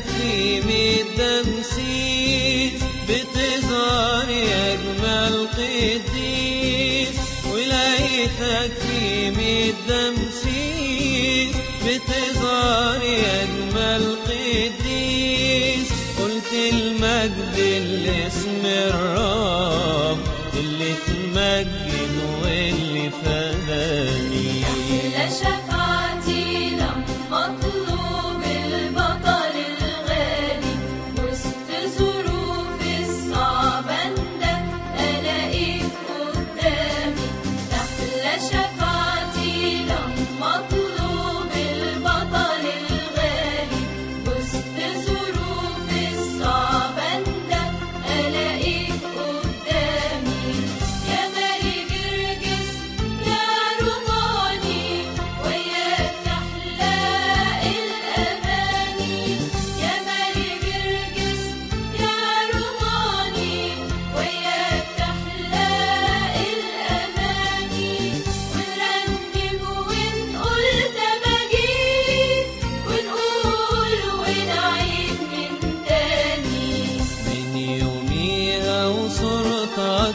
تكريمي تمسيس بتظهر يا قديس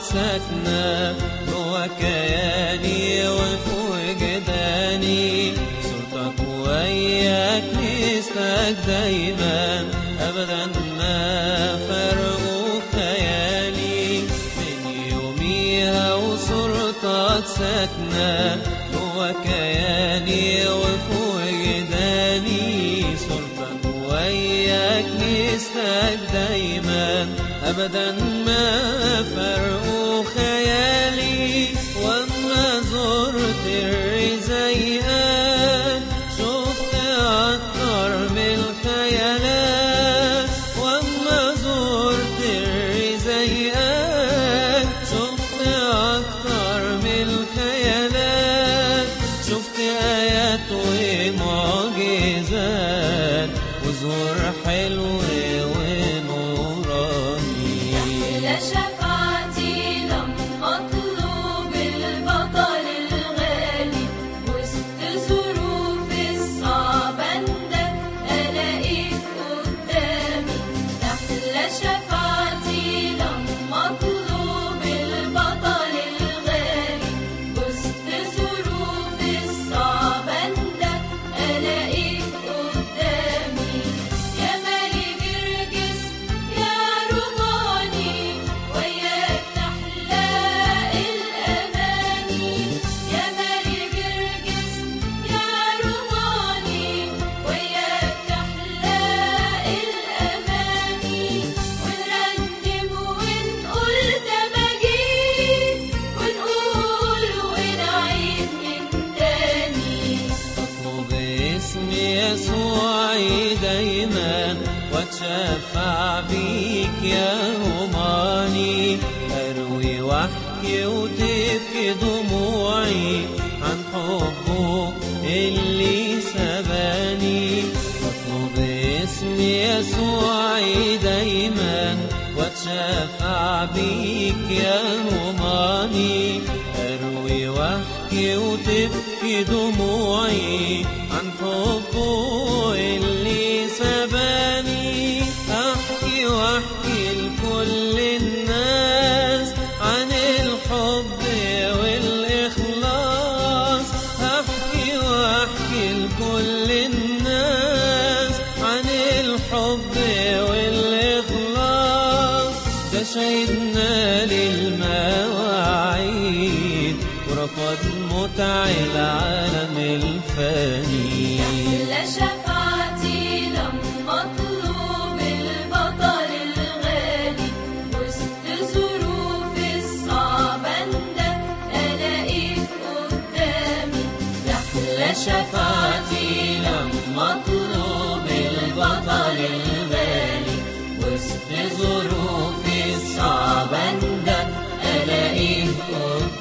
وحشتنا جوا كياني وفوجداني صورتك وياك نسلك دايما. ابدا ما فرقوا خيالي. من يوميها وصورتك ساكنة جوا كياني وفوجداني صورتك وياك نسلك دايما. ابدا واحكي وتبكي دموعي عن حبه اللي سباني اطلب اسم يسوعي دايما واتشفع بيك يا رماني اروي واحكي وتبكي دموعي شهدنا للمواعيد. ورفض متع العالم الفاني love.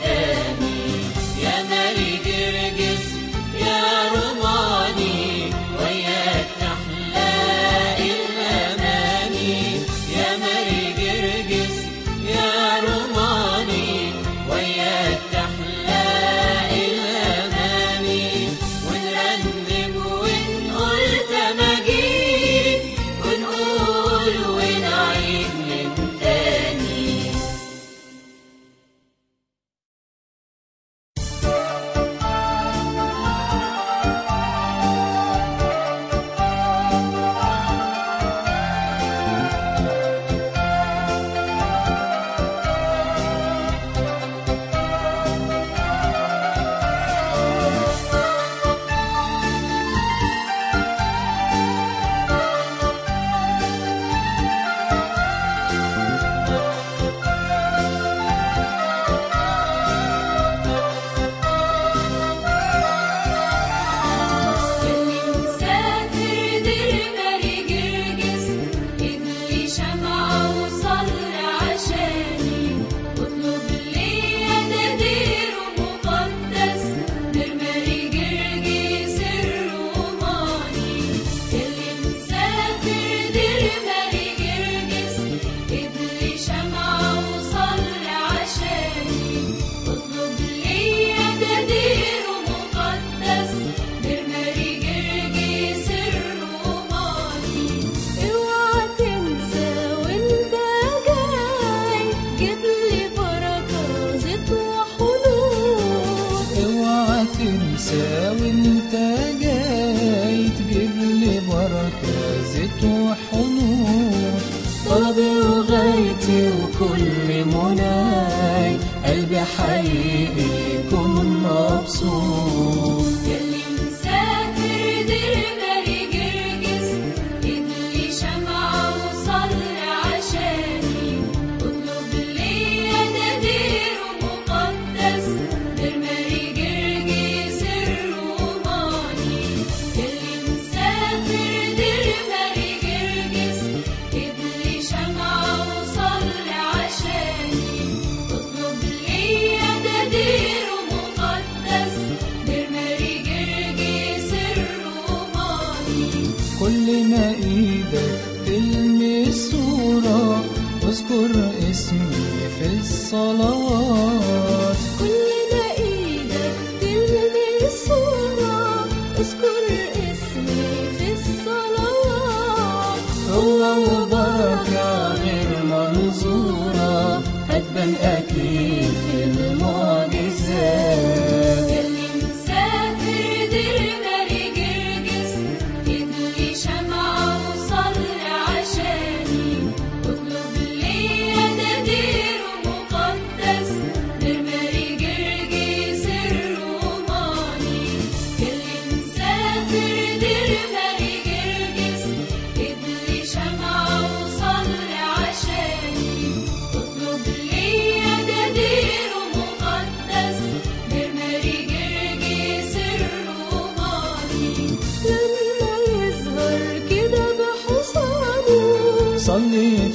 and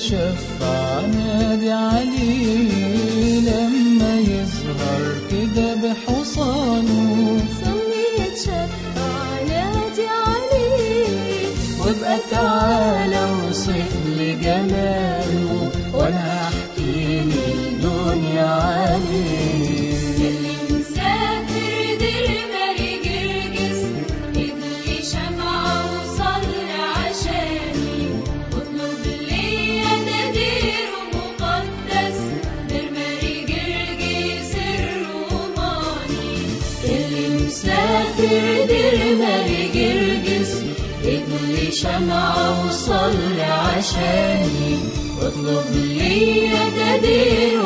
شفعنا دي الجمعة وصل عشاني اطلب لي تدين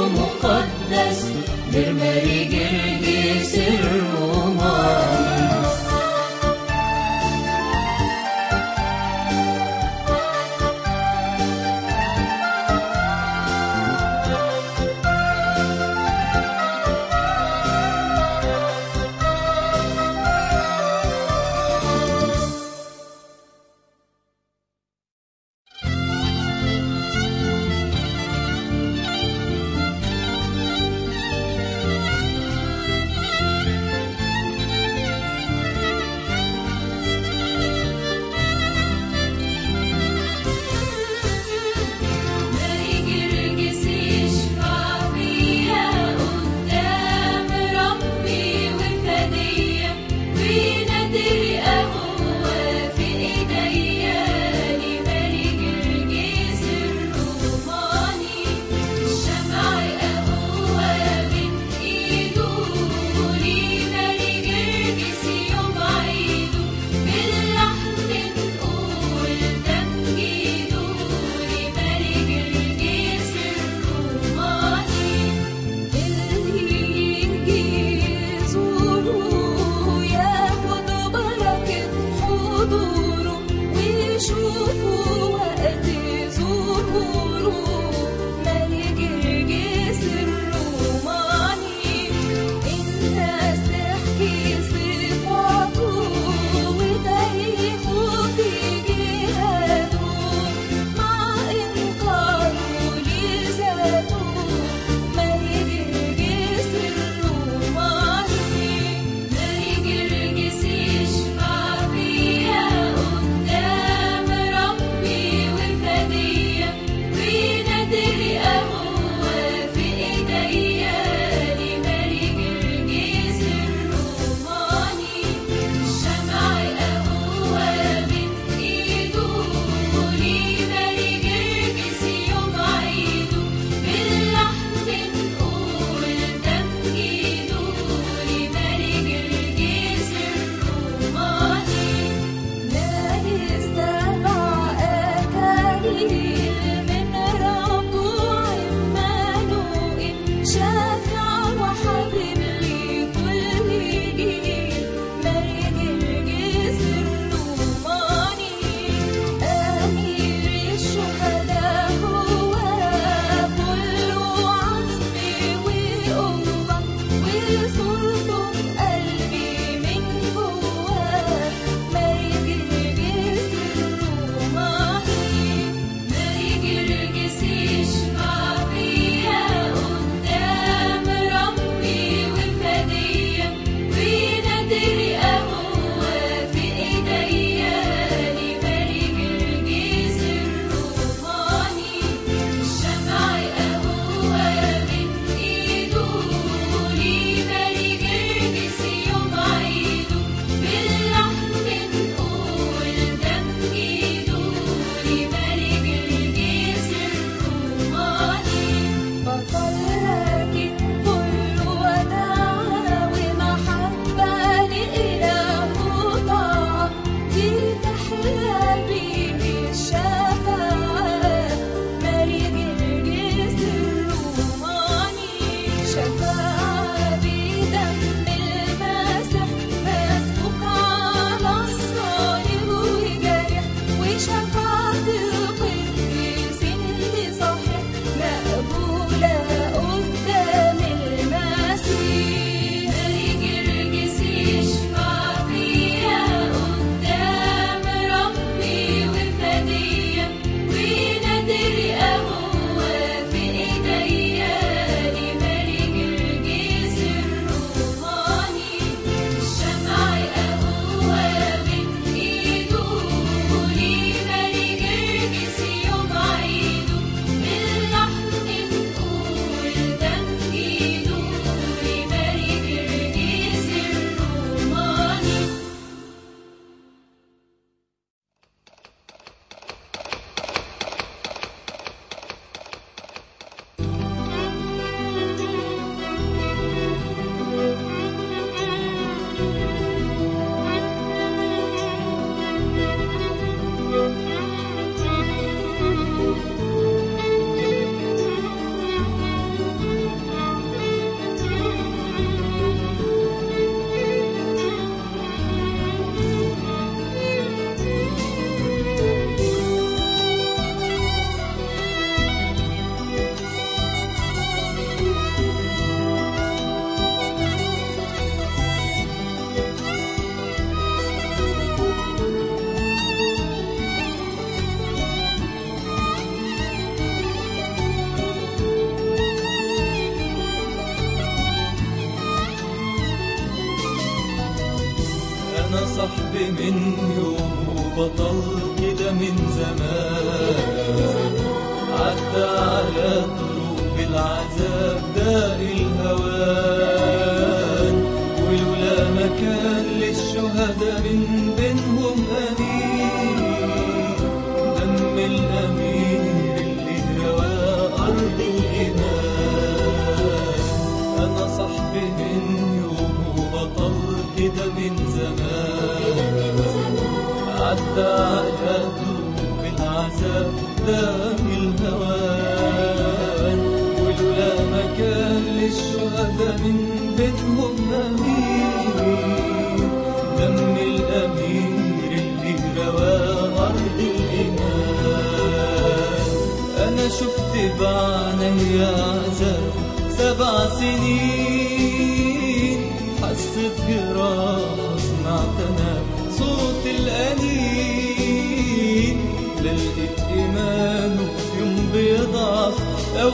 عدى على طرق العذاب داء الهوان. ولولا مكان للشهداء من بينهم أمين. دم الأمير اللي هوى أرض الإيمان. أنا صاحبي من يوم وبطل كده من زمان. عدى على طرق العذاب دام للشهداء من بينهم أمين. دم الأمير اللي روى أرض الإيمان. أنا شفت بعيني عذاب سبع سنين. حسيت جراح سمعت أنا صوت الأنين لقيت إيمانه يوم بيضعف أو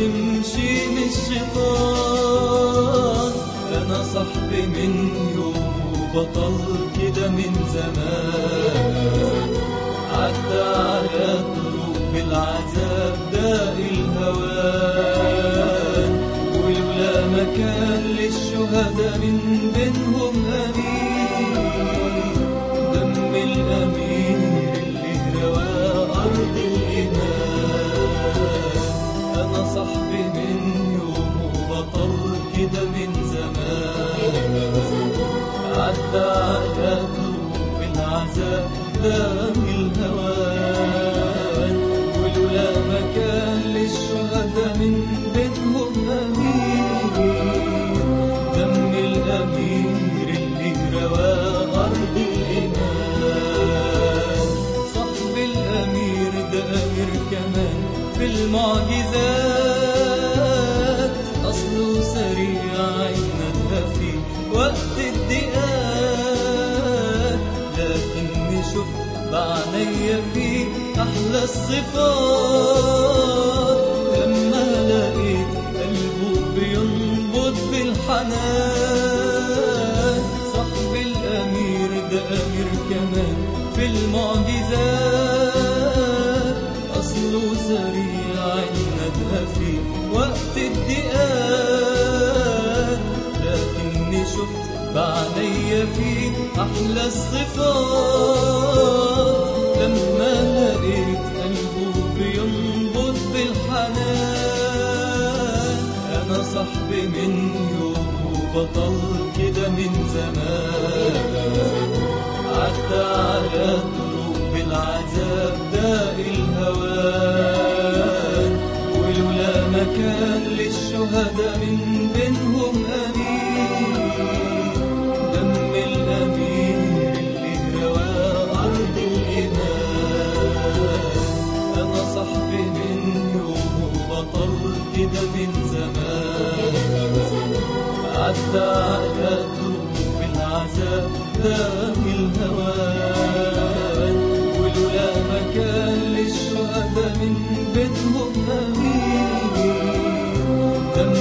بينهزمش من الشيطان أنا صاحبي من يوم وبطل كده من زمان. عدى على طرق العذاب داء الهوان. ولولا مكان للشهداء من بينهم أمين. دم الأمير اللي روى أرض الإيمان. شفت بعينيا فيه أحلى الصفات. لما لقيت قلبه بينبض بالحنان صاحب الأمير ده أمير كمان في المعجزات. أصله سريع الندهة في وقت الضيقات لكني شفت بعينيا فيه أحلى الصفات. وبطل كده من زمان. عدى على طرق العذاب داء الهوان. ولولا مكان للشهداء من بينهم على طرق العذاب دام الهوان ولولا مكان للشهداء من بينهم أمين دم